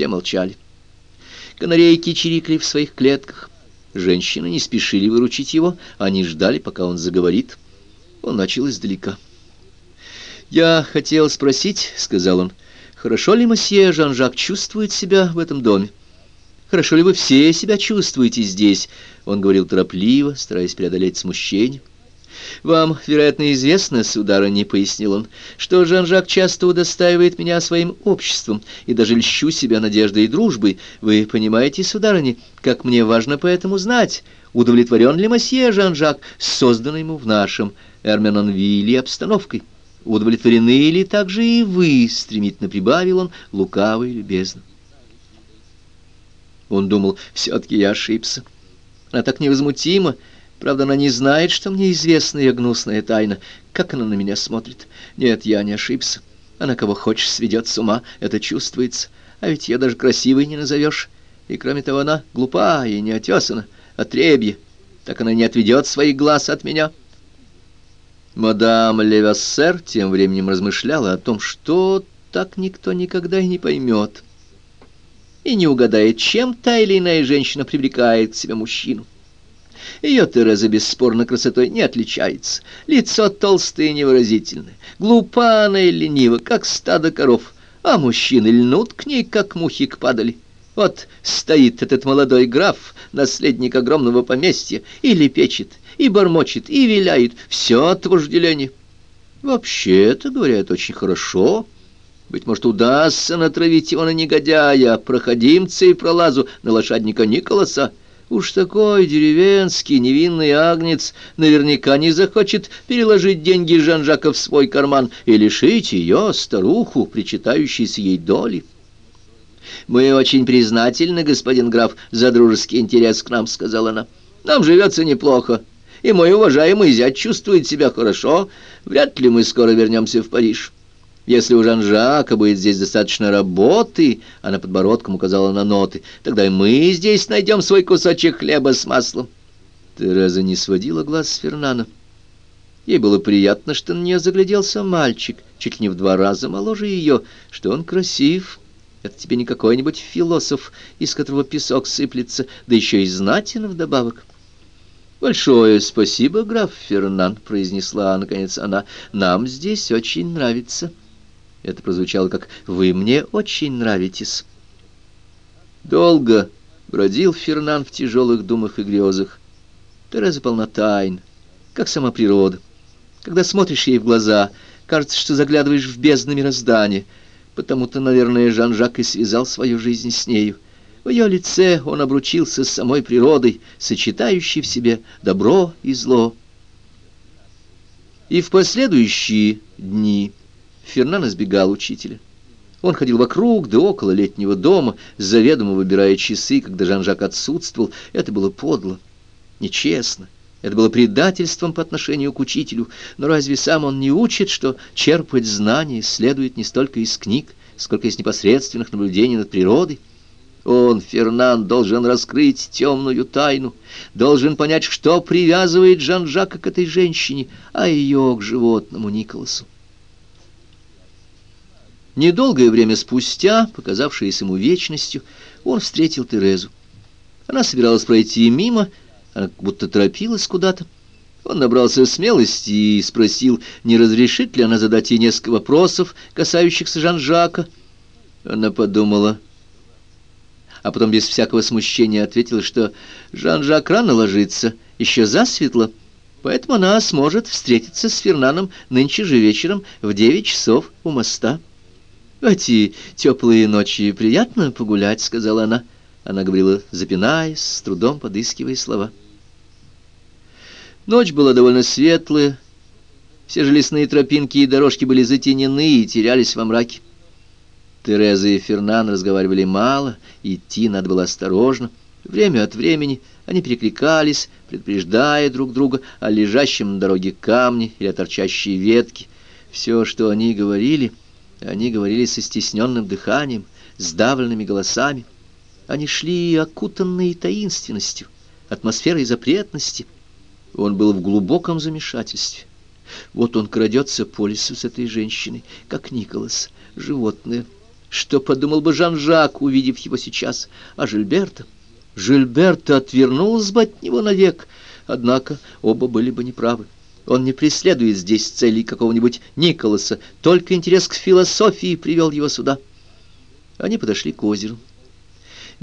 Все молчали. Канарейки чирикали в своих клетках. Женщины не спешили выручить его, они ждали, пока он заговорит. Он начал издалека. «Я хотел спросить, — сказал он, — хорошо ли месье Жан-Жак чувствует себя в этом доме? Хорошо ли вы все себя чувствуете здесь?» Он говорил торопливо, стараясь преодолеть смущение. «Вам, вероятно, известно, сударыня, — пояснил он, — что Жан-Жак часто удостаивает меня своим обществом и даже льщу себя надеждой и дружбой. Вы понимаете, сударыня, как мне важно поэтому знать, удовлетворен ли месье Жан-Жак, созданный ему в нашем Эрменонвилле обстановкой? Удовлетворены ли также и вы?» — стремительно прибавил он, лукаво и любезно. Он думал, все-таки я ошибся. Она так невозмутима, Правда, она не знает, что мне известна ее гнусная тайна. Как она на меня смотрит? Нет, я не ошибся. Она кого хочешь сведет с ума, это чувствуется. А ведь ее даже красивой не назовешь. И кроме того, она глупа и неотесана, отребье. Так она не отведет своих глаз от меня. Мадам Левассер тем временем размышляла о том, что так никто никогда и не поймет. И не угадает, чем та или иная женщина привлекает к себе мужчину. Ее Тереза бесспорно красотой не отличается. Лицо толстое и невыразительное, глупа она и ленива, как стадо коров, а мужчины льнут к ней, как мухи к падали. Вот стоит этот молодой граф, наследник огромного поместья, и лепечет, и бормочет, и виляет, все от вожделения. Вообще-то, говорят, очень хорошо. Быть может, удастся натравить его на негодяя, проходимца и пролазу, на лошадника Николаса. Уж такой деревенский невинный агнец наверняка не захочет переложить деньги Жан-Жака в свой карман и лишить ее, старуху, причитающейся ей доли. «Мы очень признательны, господин граф, за дружеский интерес к нам», — сказала она. «Нам живется неплохо, и мой уважаемый зять чувствует себя хорошо. Вряд ли мы скоро вернемся в Париж». Если у Жан-Жака будет здесь достаточно работы, она подбородком указала на ноты, тогда и мы здесь найдем свой кусочек хлеба с маслом. Тереза не сводила глаз с Фернана. Ей было приятно, что на нее загляделся мальчик, чуть ли не в два раза моложе ее, что он красив. Это тебе не какой-нибудь философ, из которого песок сыплется, да еще и знатен вдобавок. «Большое спасибо, граф Фернан», — произнесла, наконец, она. «Нам здесь очень нравится». Это прозвучало как «Вы мне очень нравитесь». Долго бродил Фернан в тяжелых думах и грезах. Тереза полна тайн, как сама природа. Когда смотришь ей в глаза, кажется, что заглядываешь в бездны мироздания. Потому-то, наверное, Жан-Жак и связал свою жизнь с нею. В ее лице он обручился с самой природой, сочетающей в себе добро и зло. И в последующие дни... Фернан избегал учителя. Он ходил вокруг да около летнего дома, заведомо выбирая часы, когда Жан-Жак отсутствовал. Это было подло, нечестно. Это было предательством по отношению к учителю. Но разве сам он не учит, что черпать знания следует не столько из книг, сколько из непосредственных наблюдений над природой? Он, Фернан, должен раскрыть темную тайну, должен понять, что привязывает Жан-Жака к этой женщине, а ее к животному Николасу. Недолгое время спустя, показавшееся ему вечностью, он встретил Терезу. Она собиралась пройти мимо, она как будто торопилась куда-то. Он набрался смелости и спросил, не разрешит ли она задать ей несколько вопросов, касающихся Жан-Жака. Она подумала, а потом без всякого смущения ответила, что Жан-Жак рано ложится, еще засветло, поэтому она сможет встретиться с Фернаном нынче же вечером в девять часов у моста. «В эти теплые ночи приятно погулять», — сказала она. Она говорила, запинаясь, с трудом подыскивая слова. Ночь была довольно светлая. Все же лесные тропинки и дорожки были затенены и терялись во мраке. Тереза и Фернан разговаривали мало, идти надо было осторожно. Время от времени они перекликались, предупреждая друг друга о лежащем на дороге камне или о торчащей ветке. Все, что они говорили — они говорили со стесненным дыханием, сдавленными голосами. Они шли окутанные таинственностью, атмосферой запретности. Он был в глубоком замешательстве. Вот он крадется по лесу с этой женщиной, как Николас, животное. Что подумал бы Жан-Жак, увидев его сейчас? А Жильберта? Жильберта отвернулась бы от него навек. Однако оба были бы неправы. Он не преследует здесь целей какого-нибудь Николаса, только интерес к философии привел его сюда. Они подошли к озеру.